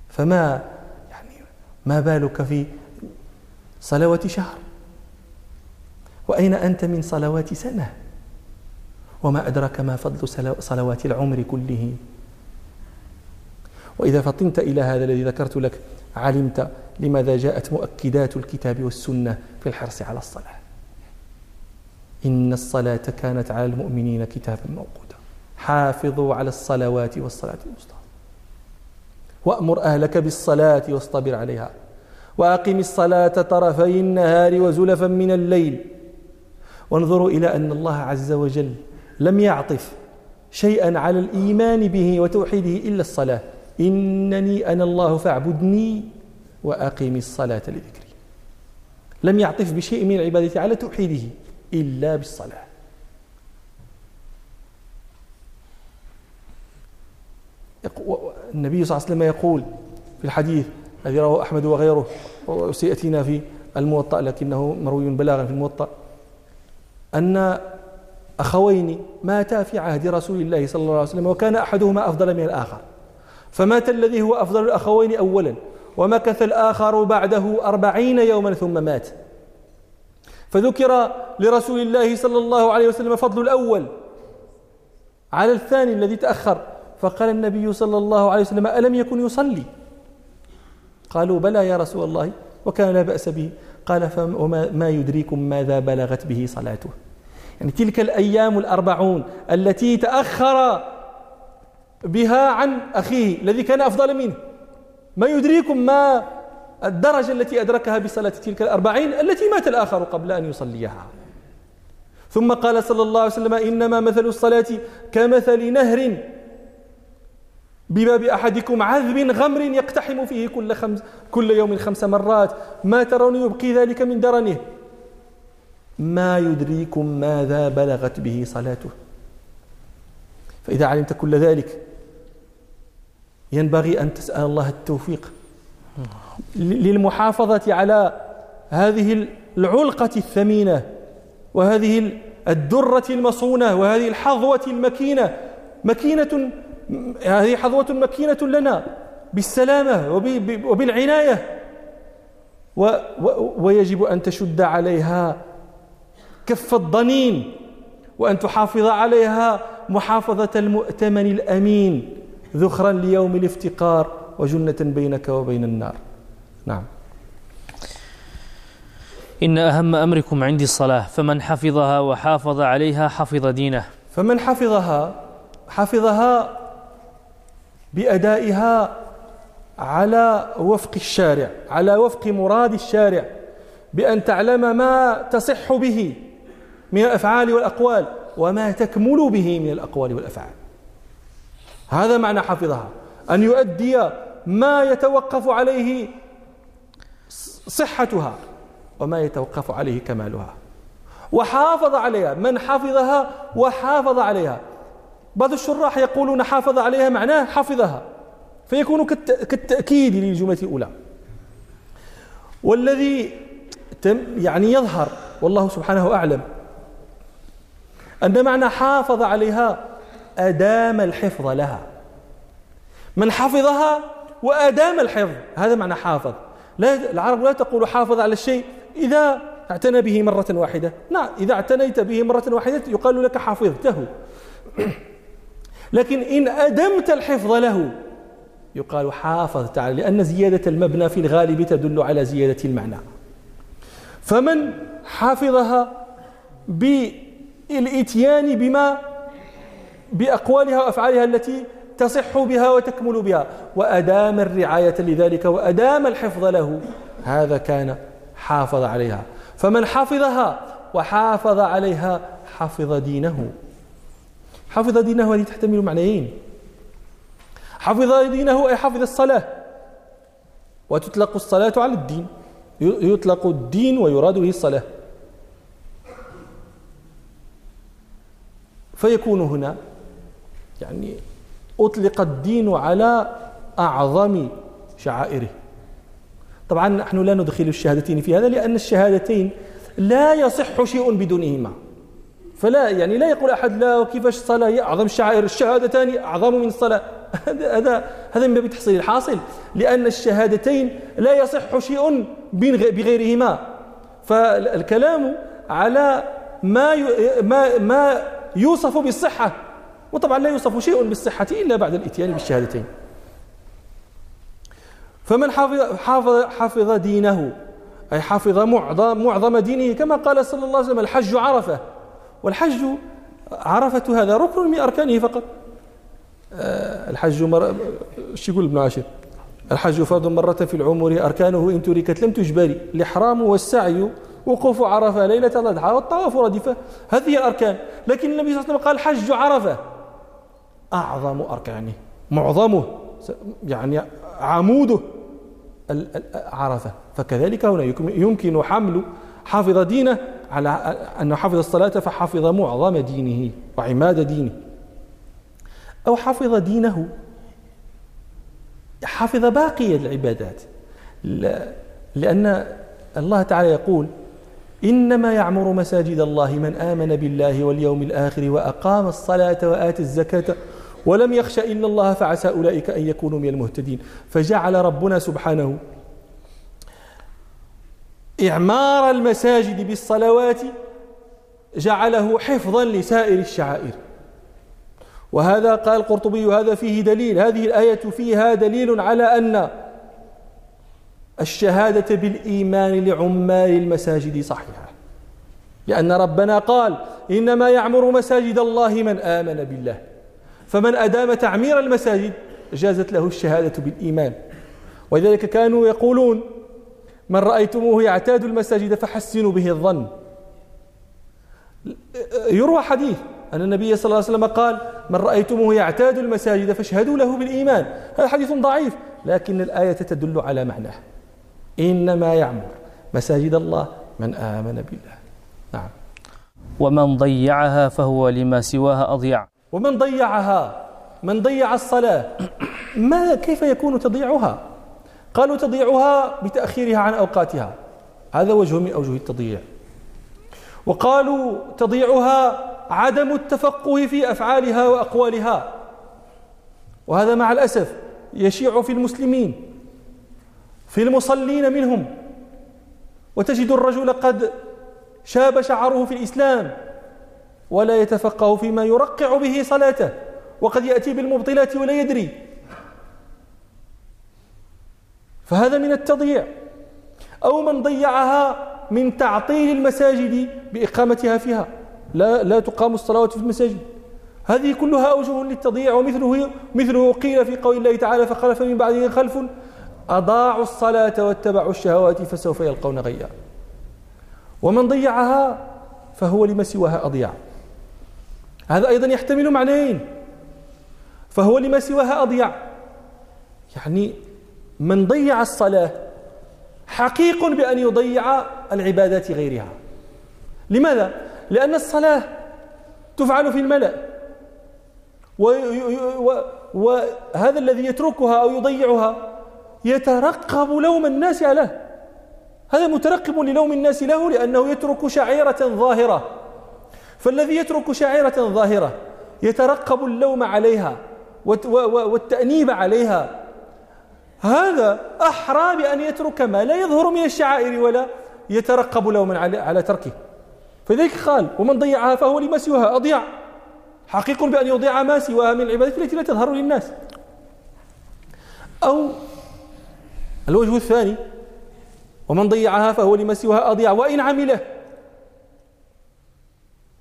فما يعني ما بالك في صلوات شهر؟ وأين أنت من صلوات سنة؟ وما أدرك ما فضل صلوات العمر كله؟ وإذا فطنت إلى هذا الذي ذكرت لك علمت لماذا جاءت مؤكدات الكتاب والسنة في الحرص على الصلاة؟ إن الصلاة كانت على المؤمنين كتابا موقوتا. حافظوا على الصلوات والصلاة الوسطى. وأمر أهلك بالصلاة واصطبر عليها. وأقم الصلاة طرفي النهار وزلفا من الليل. وانظروا إلى أن الله عز وجل لم يعطف شيئا على الإيمان به وتوحيده إلا الصلاة. إنني أنا الله فاعبدني وأقم الصلاة لذكري. لم يعطف بشيء من العبادة على توحيده إلا بالصلاة. النبي صلى الله عليه وسلم يقول في الحديث الذي رواه أحمد وغيره وسيأتينا في الموطأ لكنه مروي بلاغا في الموطأ أن أخوين ماتا في عهد رسول الله صلى الله عليه وسلم وكان أحدهما أفضل من الآخر. فمات الذي هو أفضل الأخوين أولا. ومكث الآخر بعده أربعين يوما ثم مات. فذكر لرسول الله صلى الله عليه وسلم فضل الأول على الثاني الذي تأخر. فقال النبي صلى الله عليه وسلم ألم يكن يصلي؟ قالوا بلى يا رسول الله وكان لا بأس به. قال فما ما يدريكم ماذا بلغت به صلاته؟ يعني تلك الأيام الأربعون التي تأخر بها عن أخيه الذي كان أفضل منه. ما يدريكم ما الدرجة التي أدركها بصلاة تلك الأربعين التي مات الآخر قبل أن يصليها. ثم قال صلى الله عليه وسلم إنما مثل الصلاة كمثل نهر بباب أحدكم عذب غمر يقتحم فيه كل, خمس كل يوم خمس مرات. ما ترون يبقي ذلك من درنه؟ ما يدريكم ماذا بلغت به صلاته. فإذا علمت كل ذلك ينبغي أن تسأل الله التوفيق للمحافظة على هذه العلقة الثمينة وهذه الدرة المصونة وهذه الحظوة المكينة مكينة هذه حظوة مكينة لنا بالسلامة وبالعناية. ويجب أن تشد عليها كف الضنين وأن تحافظ عليها محافظة المؤتمن الأمين. ذخرا ليوم الافتقار وجنة بينك وبين النار. نعم. إن أهم أمركم عندي الصلاة فمن حفظها وحافظ عليها حفظ دينه. فمن حفظها حفظها بأدائها على وفق الشارع على وفق مراد الشارع بأن تعلم ما تصح به من الأفعال والأقوال وما تكمل به من الأقوال والأفعال. هذا معنى حفظها. أن يؤدي ما يتوقف عليه صحتها وما يتوقف عليه كمالها. وحافظ عليها. من حفظها وحافظ عليها. بعض الشراح يقولون حافظ عليها معناه حفظها. فيكون كالتأكيد للجملة الأولى. والذي يعني يظهر والله سبحانه أعلم أن معنى حافظ عليها أدام الحفظ لها. من حفظها وأدام الحفظ. هذا معنى حافظ. لا العرب لا تقول حافظ على الشيء إذا اعتنى به مرة واحدة. نعم إذا اعتنيت به مرة واحدة يقال لك حفظته. (clears throat) لكن إن أدمت الحفظ له يقال حافظت عليه لأن زيادة المبنى في الغالب تدل على زيادة المعنى. فمن حافظها بالإتيان بما بأقوالها وأفعالها التي تصح بها وتكمل بها. وأدام الرعاية لذلك وأدام الحفظ له هذا كان حافظ عليها. فمن حفظها وحافظ عليها حفظ دينه. حفظ دينه هذه تحتمل معنيين. حفظ دينه أي حفظ الصلاة. وتطلق الصلاة على الدين. يطلق الدين ويراد به الصلاة. فيكون هنا يعني أطلق الدين على أعظم شعائره. طبعا نحن لا ندخل الشهادتين في هذا لأن الشهادتين لا يصح شيء بدونهما. فلا يعني لا يقول أحد لا كيفاش الصلاة؟ هي أعظم الشعائر الشهادتان أعظم من الصلاة (laughs) هذا هذا من باب تحصيل الحاصل. لأن الشهادتين لا يصح شيء بغيرهما. فالكلام على ما ما ما يوصف بالصحة وطبعا لا يوصف شيء بالصحة إلا بعد الإتيان بالشهادتين. فمن حفظ, حافظ, حفظ دينه أي حفظ معظم, معظم دينه كما قال صلى الله عليه وسلم الحج عرفة. والحج عرفة هذا ركن من أركانه فقط. آه، الحج مر... شو يقول ابن عاشر؟ الحج فرض مرة في العمر أركانه إن تركت لم تجبري الإحرام والسعي وقوف عرفة ليلة الأضحى والطواف ردفة. هذه الأركان. لكن النبي صلى الله عليه وسلم قال حج عرفة. أعظم أركانه معظمه يعني عموده عرفة. فكذلك هنا يمكن حمل حافظ دينه على أنه حفظ الصلاة فحفظ معظم دينه وعماد دينه. أو حفظ دينه حفظ باقي العبادات. لأن الله تعالى يقول إنما يعمر مساجد الله من آمن بالله واليوم الآخر وأقام الصلاة وآتى الزكاة. ولم يخش إلا الله فعسى أولئك أن يكونوا من المهتدين. فجعل ربنا سبحانه إعمار المساجد بالصلوات جعله حفظا لسائر الشعائر. وهذا قال القرطبي هذا فيه دليل. هذه الآية فيها دليل على أن الشهادة بالإيمان لعمال المساجد صحيحة. لأن ربنا قال إنما يعمر مساجد الله من آمن بالله. فمن أدام تعمير المساجد جازت له الشهادة بالإيمان. ولذلك كانوا يقولون من رأيتموه يعتاد المساجد فحسنوا به الظن. يروى حديث أن النبي صلى الله عليه وسلم قال من رأيتموه يعتاد المساجد فاشهدوا له بالإيمان. هذا حديث ضعيف لكن الآية تدل على معناه. إنما يعمر مساجد الله من آمن بالله. نعم. ومن ضيعها فهو لما سواها أضيع. ومن ضيعها؟ من ضيع الصلاة. (clears throat) ما كيف يكون تضيعها؟ قالوا تضيعها بتأخيرها عن أوقاتها. هذا وجه من أوجه التضييع. وقالوا تضيعها عدم التفقه في أفعالها وأقوالها. وهذا مع الأسف يشيع في المسلمين في المصلين منهم. وتجد الرجل قد شاب شعره في الإسلام. ولا يتفقه فيما يرقع به صلاته وقد يأتي بالمبطلات ولا يدري. فهذا من التضييع. أو من ضيعها من تعطيل المساجد بإقامتها فيها. لا لا تقام الصلوات في المساجد. هذه كلها أوجه للتضييع ومثله مثله قيل في قول الله تعالى فخلف من بعده خلف أضاعوا الصلاة واتبعوا الشهوات فسوف يلقون غيا. ومن ضيعها فهو لما سواها أضيع هذا أيضا يحتمل معنيين. فهو لما سواها أضيع. يعني من ضيع الصلاة حقيق بأن يضيع العبادات غيرها. لماذا؟ لأن الصلاة تفعل في الملأ. وهذا الذي يتركها أو يضيعها يترقب لوم الناس له. هذا مترقب للوم الناس له لأنه يترك شعيرة ظاهرة. فالذي يترك شعيرة ظاهرة يترقب اللوم عليها والتأنيب عليها. هذا أحرى بأن يترك ما لا يظهر من الشعائر ولا يترقب لوما على تركه. فذلك قال ومن ضيعها فهو لما سواها أضيع. حقيق بأن يضيع ما سواها من العبادات التي لا تظهر للناس. أو الوجه الثاني ومن ضيعها فهو لما سواها أضيع وإن عمله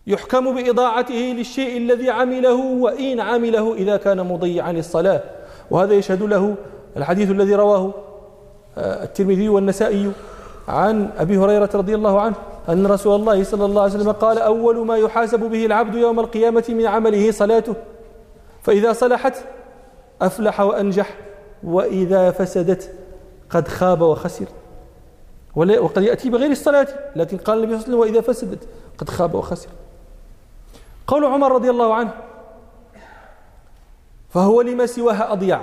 يحكم بإضاعته للشيء الذي عمله وإن عمله إذا كان مضيعا للصلاة. وهذا يشهد له الحديث الذي رواه آه، الترمذي والنسائي عن أبي هريرة رضي الله عنه أن رسول الله صلى الله عليه وسلم قال أول ما يحاسب به العبد يوم القيامة من عمله صلاته فإذا صلحت أفلح وأنجح وإذا فسدت قد خاب وخسر. وقد يأتي بغير الصلاة لكن قال النبي صلى الله عليه وسلم وإذا فسدت قد خاب وخسر. قول عمر رضي الله عنه فهو لما سواها أضيع.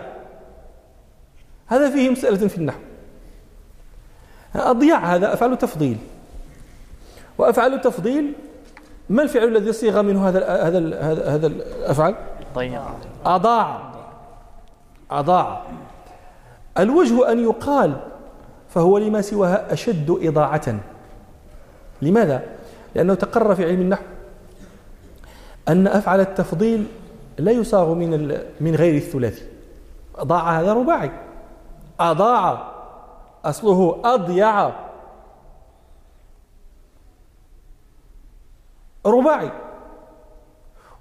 هذا فيه مسألة في النحو. أضيع هذا أفعل تفضيل. وأفعل تفضيل ما الفعل الذي صيغ منه هذا هذا هذا هذا الأفعل ضيع. أضاع. أضاع. الوجه أن يقال فهو لما سواها أشد إضاعة. لماذا؟ لأنه تقرر في علم النحو. أن أفعل التفضيل لا يصاغ من من غير الثلاثي. ضاع هذا رباعي. أضاع. أصله أضيع. رباعي.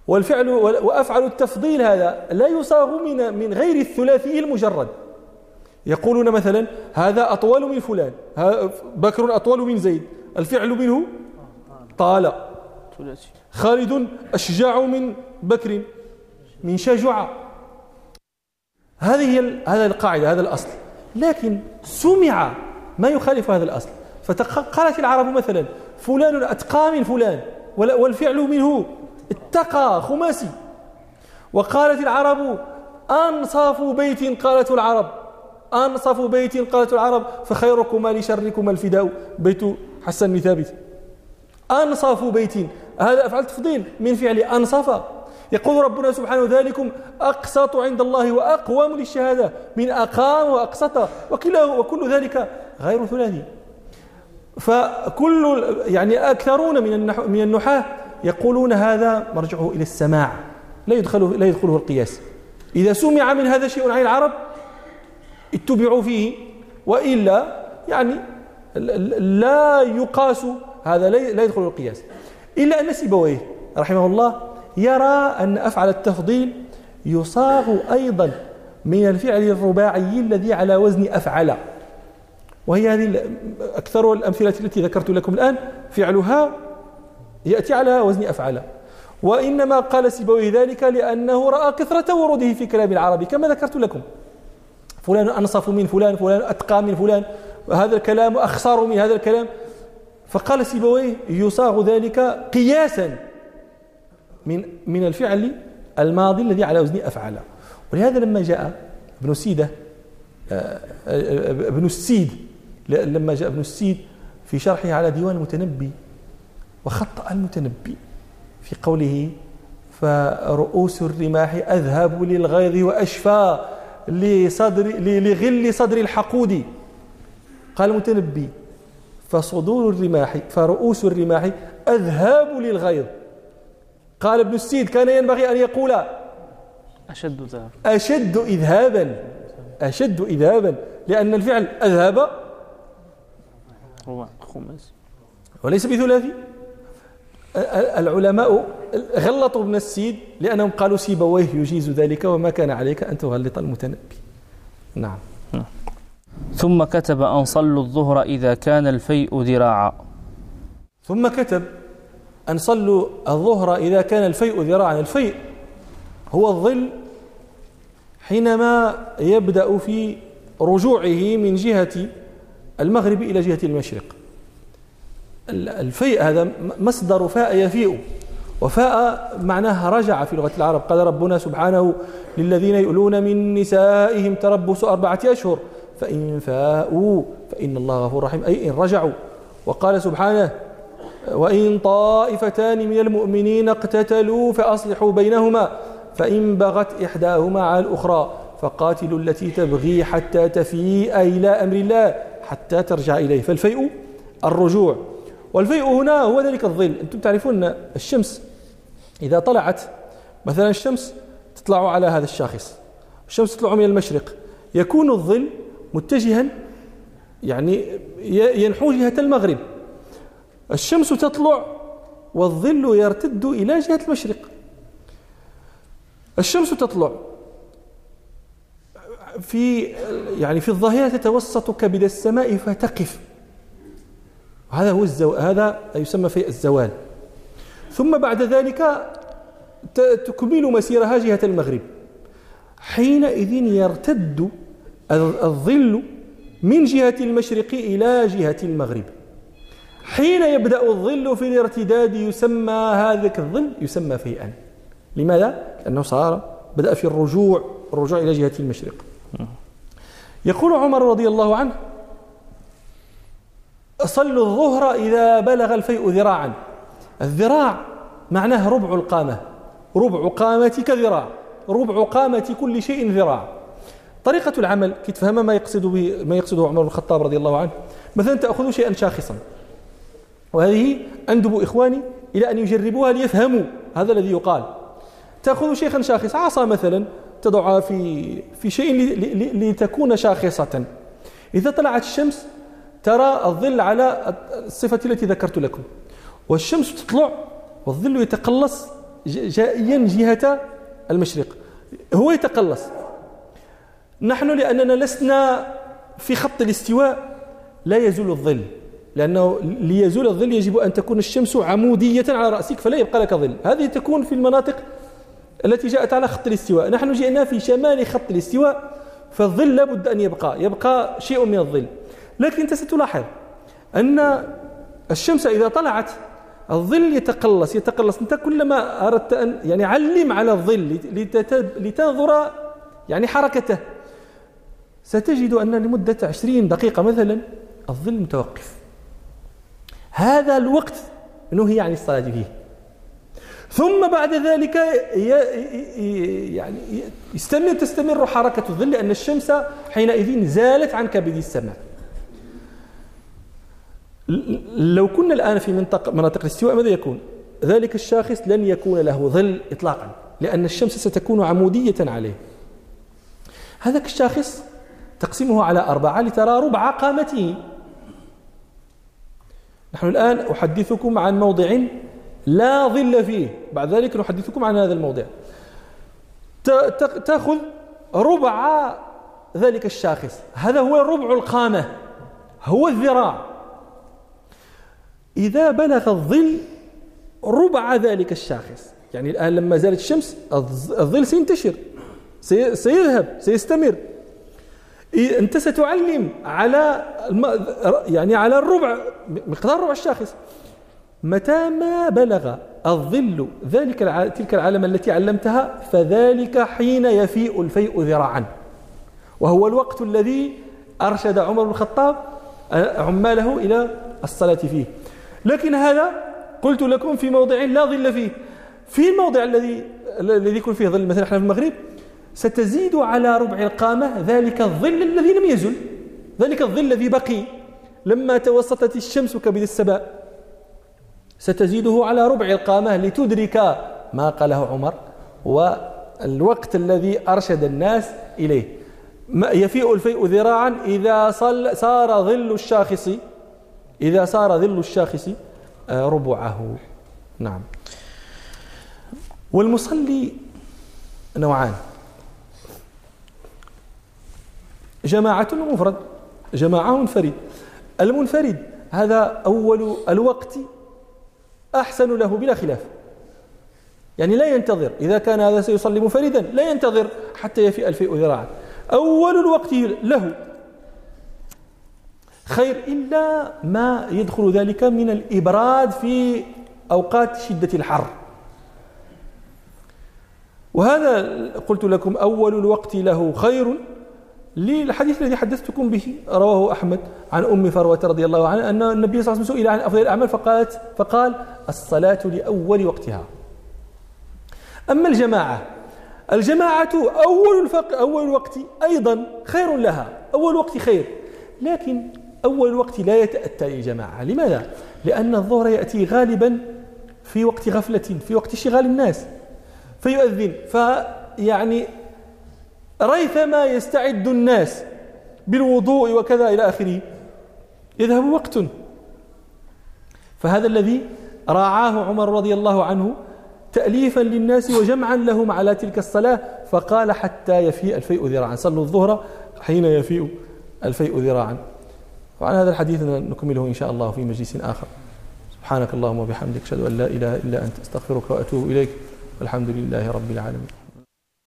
والفعل وأفعل التفضيل هذا لا يصاغ من من غير الثلاثي المجرد. يقولون مثلا هذا أطول من فلان. بكر أطول من زيد. الفعل منه طال. خالد أشجع من بكر من شجع هذه هذا القاعدة هذا الأصل. لكن سمع ما يخالف هذا الأصل. فقالت العرب مثلا فلان أتقى من فلان والفعل منه اتقى خماسي. وقالت العرب أنصاف بيت قالت العرب. أنصف بيت قالت العرب فخيركما لشركما الفداء. بيت حسن بن ثابت. أنصف بيت هذا أفعل تفضيل. من فعل أنصف. يقول ربنا سبحانه ذلكم أقسط عند الله وأقوم للشهادة. من أقام وأقسط وكل ذلك غير ثلاثي فكل يعني أكثرون من من النحاة يقولون هذا مرجعه إلى السماع. لا يدخله لا يدخله القياس. إذا سمع من هذا شيء عن العرب اتبعوا فيه. وإلا يعني لا يقاس هذا لا يدخل القياس. إلا أن سيبويه رحمه الله يرى أن أفعل التفضيل يصاغ أيضا من الفعل الرباعي الذي على وزن أفعل. وهي هذه أكثر الأمثلة التي ذكرت لكم الآن. فعلها يأتي على وزن أفعل. وإنما قال سيبويه ذلك لأنه رأى كثرة وروده في كلام العربي كما ذكرت لكم. فلان أنصف من فلان فلان أتقى من فلان. هذا الكلام أخسر من هذا الكلام. فقال سيبويه يصاغ ذلك قياسا من من الفعل الماضي الذي على وزن أفعل ولهذا لما جاء ابن سيدة آه، ابن السيد لما جاء ابن السيد في شرحه على ديوان المتنبي وخطأ المتنبي في قوله فرؤوس الرماح أذهب للغيظ وأشفى لصدر لغل صدر الحقود قال المتنبي فصدور الرماح فرؤوس الرماح أذهاب للغيظ. قال ابن السيد كان ينبغي أن يقول أشد ذهب. أشد إذهابا أشد إذهابا لأن الفعل أذهب. خمس. وليس بثلاثي. العلماء غلطوا ابن السيد لأنهم قالوا سيبويه يجيز ذلك وما كان عليك أن تغلط المتنبي. نعم. ثم كتب أن صلوا الظهر إذا كان الفيء ذراعا. ثم كتب أن صلوا الظهر إذا كان الفيء ذراعا. الفيء هو الظل حينما يبدأ في رجوعه من جهة المغرب إلى جهة المشرق. الفيء هذا مصدر فاء يفيء وفاء معناها رجع في لغة العرب. قال ربنا سبحانه للذين يؤلون من نسائهم تربص أربعة أشهر. فإن فاءوا فإن الله غفور رحيم. أي إن رجعوا. وقال سبحانه وإن طائفتان من المؤمنين اقتتلوا فأصلحوا بينهما فإن بغت إحداهما على الأخرى فقاتلوا التي تبغي حتى تفيء إلى أمر الله حتى ترجع إليه. فالفيء الرجوع. والفيء هنا هو ذلك الظل. أنتم تعرفون الشمس إذا طلعت مثلا الشمس تطلع على هذا الشاخص الشمس تطلع من المشرق يكون الظل متجها يعني ينحو جهة المغرب. الشمس تطلع والظل يرتد إلى جهة المشرق. الشمس تطلع. في يعني في الظاهرة تتوسط كبد السماء فتقف. هذا هو الزو... هذا يسمى في الزوال. ثم بعد ذلك تكمل مسيرها جهة المغرب. حينئذ يرتد الظل من جهة المشرق إلى جهة المغرب. حين يبدأ الظل في الارتداد يسمى هذا الظل يسمى فيئا. لماذا؟ لأنه صار بدأ في الرجوع الرجوع إلى جهة المشرق. يقول عمر رضي الله عنه صلوا الظهر إذا بلغ الفيء ذراعا. الذراع معناه ربع القامة. ربع قامتك ذراع. ربع قامة كل شيء ذراع. طريقة العمل كي تفهم ما يقصد ما يقصده عمر بن الخطاب رضي الله عنه. مثلا تأخذ شيئا شاخصا. وهذه أندب إخواني إلى أن يجربوها ليفهموا. هذا الذي يقال. تأخذ شيخا شاخصا عصا مثلا تضعها في في شيء لتكون شاخصة. إذا طلعت الشمس ترى الظل على الصفة التي ذكرت لكم. والشمس تطلع والظل يتقلص جائيا جهة المشرق. هو يتقلص. نحن لأننا لسنا في خط الاستواء. لا يزول الظل لأنه ليزول الظل يجب أن تكون الشمس عمودية على رأسك فلا يبقى لك ظل. هذه تكون في المناطق التي جاءت على خط الاستواء. نحن جئنا في شمال خط الاستواء فالظل لابد أن يبقى يبقى شيء من الظل. لكن أنت ستلاحظ أن الشمس إذا طلعت الظل يتقلص يتقلص. أنت كلما أردت أن يعني علم على الظل لتنظر يعني حركته. ستجد أن لمدة عشرين دقيقة مثلا الظل متوقف. هذا الوقت نهي عن الصلاة فيه. ثم بعد ذلك يعني يستمر تستمر حركة الظل لأن الشمس حينئذ زالت عن كبد السماء. لو كنا الآن في منطقة مناطق الاستواء ماذا يكون؟ ذلك الشاخص لن يكون له ظل إطلاقا لأن الشمس ستكون عمودية عليه. هذاك الشاخص تقسمه على أربعة لترى ربع قامته. نحن الآن أحدثكم عن موضع لا ظل فيه. بعد ذلك نحدثكم عن هذا الموضع. تأخذ ربع ذلك الشاخص. هذا هو ربع القامة. هو الذراع. إذا بلغ الظل ربع ذلك الشاخص. يعني الآن لما زالت الشمس الظل سينتشر. سيذهب سيستمر. أنت ستعلم على يعني على الربع مقدار ربع الشاخص. متى ما بلغ الظل ذلك تلك العلامة التي علمتها فذلك حين يفيء الفيء ذراعا. وهو الوقت الذي أرشد عمر بن الخطاب عماله إلى الصلاة فيه. لكن هذا قلت لكم في موضع لا ظل فيه. في الموضع الذي الذي يكون فيه ظل مثلا إحنا في المغرب ستزيد على ربع القامة ذلك الظل الذي لم يزل. ذلك الظل الذي بقي. لما توسطت الشمس كبد السباء ستزيده على ربع القامة لتدرك ما قاله عمر والوقت الذي أرشد الناس إليه. يفيء الفيء ذراعا إذا صار ظل الشاخص إذا صار ظل الشاخص آه، ربعه. نعم. والمصلي نوعان. جماعة ومفرد جماعة منفرد. المنفرد هذا أول الوقت أحسن له بلا خلاف. يعني لا ينتظر إذا كان هذا سيصلي منفردا لا ينتظر حتى يفي الفيء ذراعا. أول الوقت له. خير إلا ما يدخل ذلك من الإبراد في أوقات شدة الحر. وهذا قلت لكم أول الوقت له خير. للحديث الذي حدثتكم به رواه أحمد عن أم فروة رضي الله عنها أن النبي صلى الله عليه وسلم سئل عن أفضل الأعمال فقالت فقال الصلاة لأول وقتها. أما الجماعة الجماعة أول الفق أول الوقت أيضا خير لها أول وقت خير لكن أول الوقت لا يتأتى للجماعة. لماذا؟ لأن الظهر يأتي غالبا في وقت غفلة في وقت شغال الناس فيؤذن. فيعني ريثما يستعد الناس بالوضوء وكذا إلى آخره. يذهب وقت. فهذا الذي راعاه عمر رضي الله عنه تأليفا للناس وجمعا لهم على تلك الصلاة فقال حتى يفيء الفيء ذراعا. صلوا الظهر حين يفيء الفيء ذراعا. وعن هذا الحديث نكمله إن شاء الله في مجلس آخر. سبحانك اللهم وبحمدك أشهد أن لا إله إلا أنت أستغفرك وأتوب إليك والحمد لله رب العالمين.